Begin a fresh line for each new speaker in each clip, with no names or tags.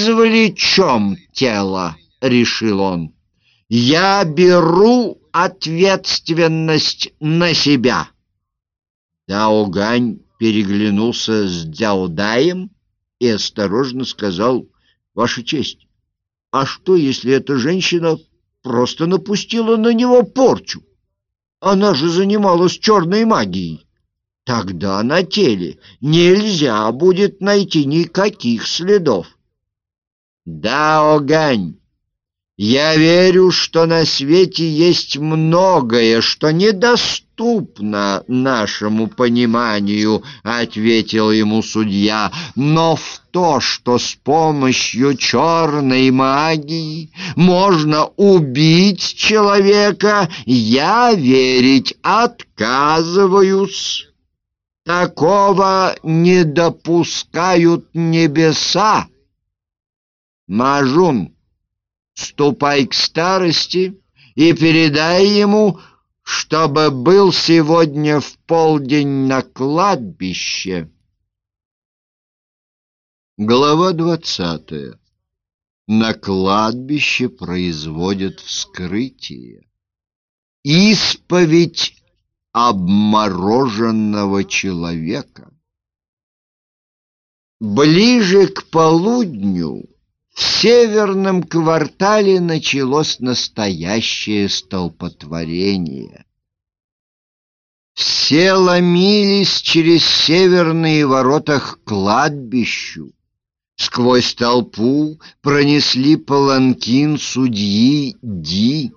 извлечем тело, решил он. Я беру ответственность на себя. Даогань переглянулся с Дяодаем и осторожно сказал, «Ваша честь, а что, если эта женщина просто напустила на него порчу? Она же занималась черной магией. Тогда на теле нельзя будет найти никаких следов». «Даогань, я верю, что на свете есть многое, что недоступно нашему пониманию, ответил ему судья. Но в то, что с помощью черной магии можно убить человека, я верить отказываюсь. Такого не допускают небеса. Мажун ступай к старости и передай ему, чтобы был сегодня в полдень на кладбище. Глава двадцатая. На кладбище производят вскрытие. Исповедь обмороженного человека. Ближе к полудню в северном квартале началось настоящее столпотворение. Все ломились через северные ворота к кладбищу. Сквозь толпу пронесли паланкин судьи Ди.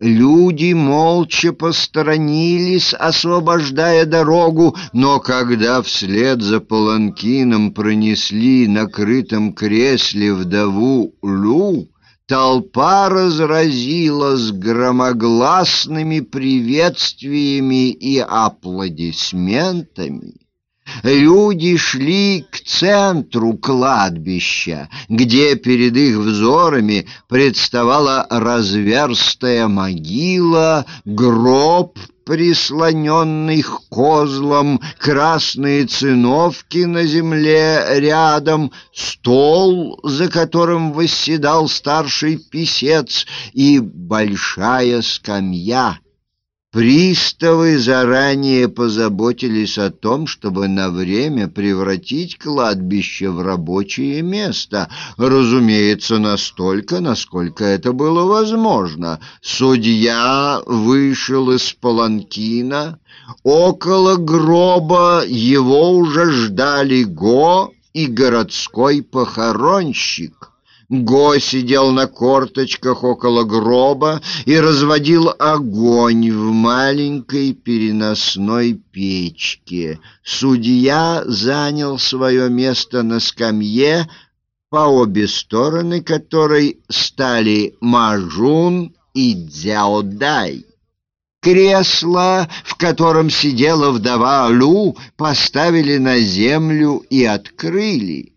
Люди молча посторонились, освобождая дорогу, но когда вслед за паланкином пронесли накрытом кресле вдову Лю, толпа разразилась громогласными приветствиями и аплодисментами. Люди шли к центру кладбища, где перед их взорами представала разверстая могила, гроб, прислоненный к козлам, красные циновки на земле рядом, стол, за которым восседал старший писец, и большая скамья — Приставы заранее позаботились о том, чтобы на время превратить кладбище в рабочее место, разумеется, настолько, насколько это было возможно. Судья вышел из паланкина, около гроба его уже ждали Го и городской похоронщик. Го сидел на корточках около гроба и разводил огонь в маленькой переносной печке. Судья занял свое место на скамье, по обе стороны которой стали Мажун и Дзяодай. Кресло, в котором сидела вдова Лу, поставили на землю и открыли.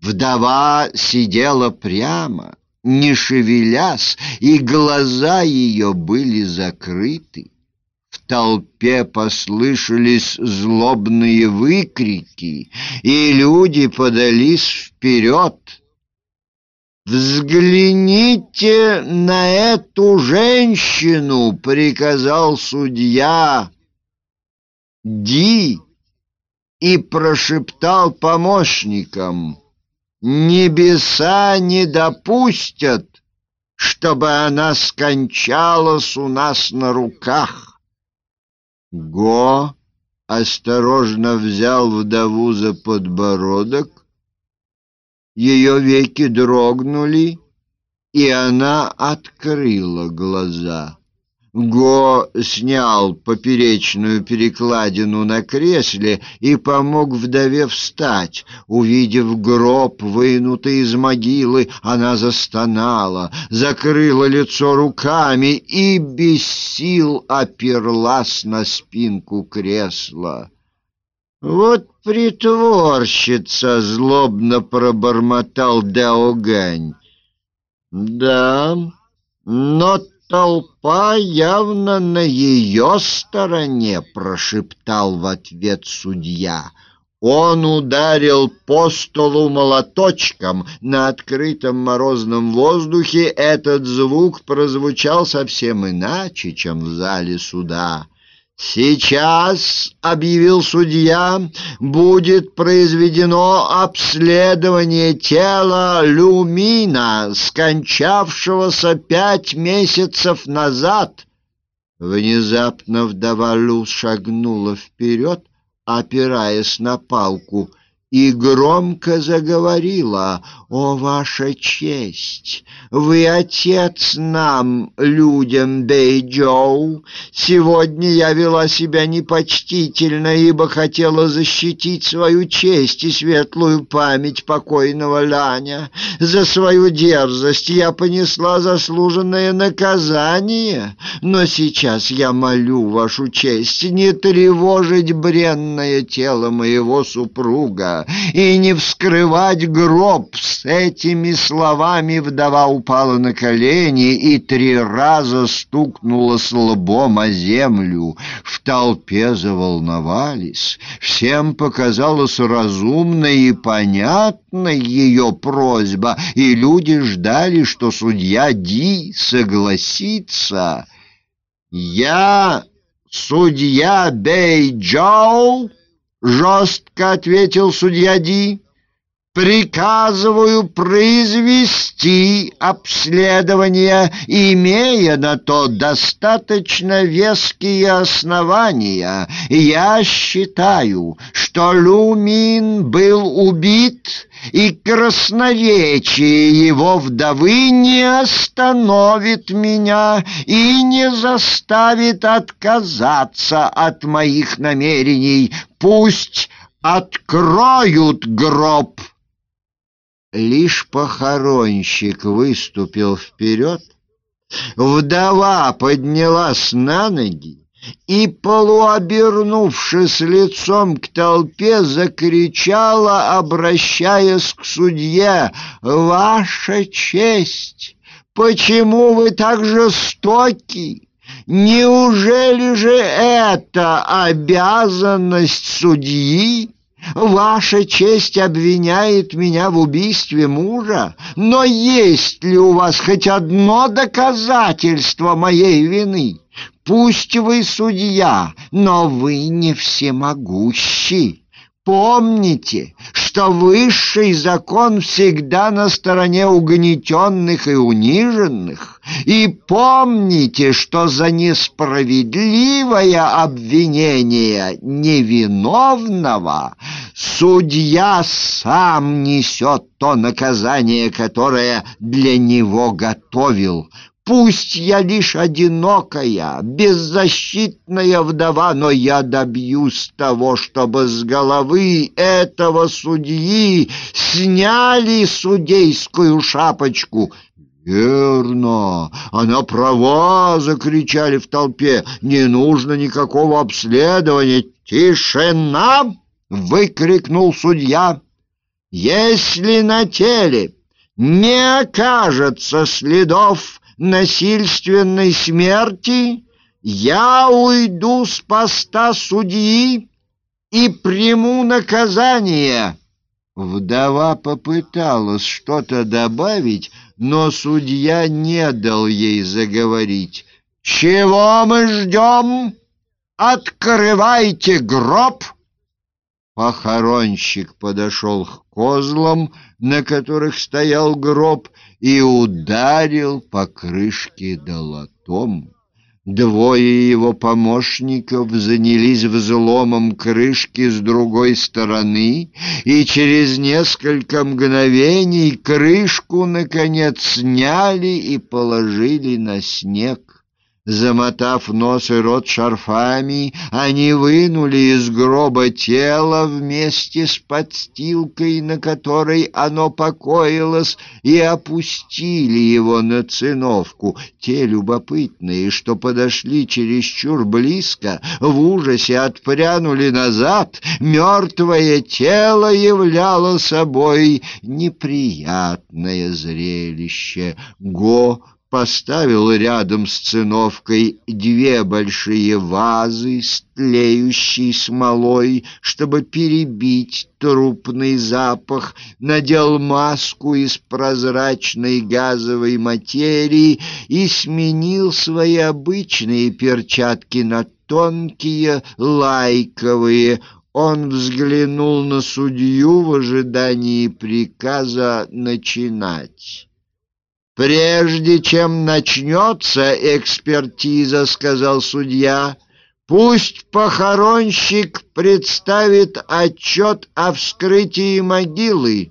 Вдова сидела прямо, не шевелясь, и глаза ее были закрыты. В толпе послышались злобные выкрики, и люди подались вперед. «Взгляните на эту женщину!» — приказал судья. «Ди!» и прошептал помощникам. Небеса не допустят, чтобы она скончалась у нас на руках. Го осторожно взял вдову за подбородок, ее веки дрогнули, и она открыла глаза. Го снял поперечную перекладину на кресле и помог вдове встать. Увидев гроб, вынутый из могилы, она застонала, закрыла лицо руками и без сил оперлась на спинку кресла. «Вот притворщица!» — злобно пробормотал Даогань. «Да, но толпа явно на ее стороне, прошептал в ответ судья. Он ударил по столу молоточком. На открытом морозном воздухе этот звук прозвучал совсем иначе, чем в зале суда. «Сейчас, — объявил судья, — будет произведено обследование тела Люмина, скончавшегося пять месяцев назад». Внезапно вдова Лю шагнула вперед, опираясь на палку, и громко заговорила «О, ваша честь! Вы отец нам, людям Бейджоу! Сегодня я вела себя непочтительно, ибо хотела защитить свою честь и светлую память покойного Ляня. За свою дерзость я понесла заслуженное наказание, но сейчас я молю вашу честь не тревожить бренное тело моего супруга, и не вскрывать гроб. С этими словами вдова упала на колени и три раза стукнула с лбом о землю. В толпе заволновались. Всем показалось разумной и понятной ее просьба, и люди ждали, что судья Ди согласится. «Я судья Бэй Джоу?» — жестко ответил судья Ди. «Приказываю произвести обследование, имея на то достаточно веские основания. Я считаю, что Люмин был убит и красноречие его вдовы не остановит меня и не заставит отказаться от моих намерений. Пусть откроют гроб. Лишь похоронщик выступил вперед, вдова поднялась на ноги, и, полуобернувшись лицом к толпе, закричала, обращаясь к судье, «Ваша честь! Почему вы так жестоки? Неужели же это обязанность судьи?» Ваша честь обвиняет меня в убийстве мужа, но есть ли у вас хоть одно доказательство моей вины? Пусть вы судья, но вы не всемогущий. Помните, что высший закон всегда на стороне угнетенных и униженных. И помните, что за несправедливое обвинение невиновного судья сам несет то наказание, которое для него готовил. Пусть я лишь одинокая, беззащитная вдова, но я добьюсь того, чтобы с головы этого судьи сняли судейскую шапочку. «Верно! Она права!» — закричали в толпе. «Не нужно никакого обследования!» «Тишина!» — выкрикнул судья. «Если на теле не окажется следов насильственной смерти, я уйду с поста судьи и приму наказание». Вдова попыталась что-то добавить, но судья не дал ей заговорить. «Чего мы ждем? Открывайте гроб!» Похоронщик подошел к козлам, на которых стоял гроб, и ударил по крышке долотом. Двое его помощников занялись взломом крышки с другой стороны, и через несколько мгновений крышку, наконец, сняли и положили на снег. Замотав нос и рот шарфами, они вынули из гроба тело вместе с подстилкой, на которой оно покоилось, и опустили его на циновку. Те любопытные, что подошли чересчур близко, в ужасе отпрянули назад. Мертвое тело являло собой неприятное зрелище. Го поставил рядом с циновкой две большие вазы с тлеющей смолой, чтобы перебить трупный запах, надел маску из прозрачной газовой материи и сменил свои обычные перчатки на тонкие лайковые. Он взглянул на судью в ожидании приказа начинать. «Прежде чем начнется экспертиза, — сказал судья, — пусть похоронщик представит отчет о вскрытии могилы».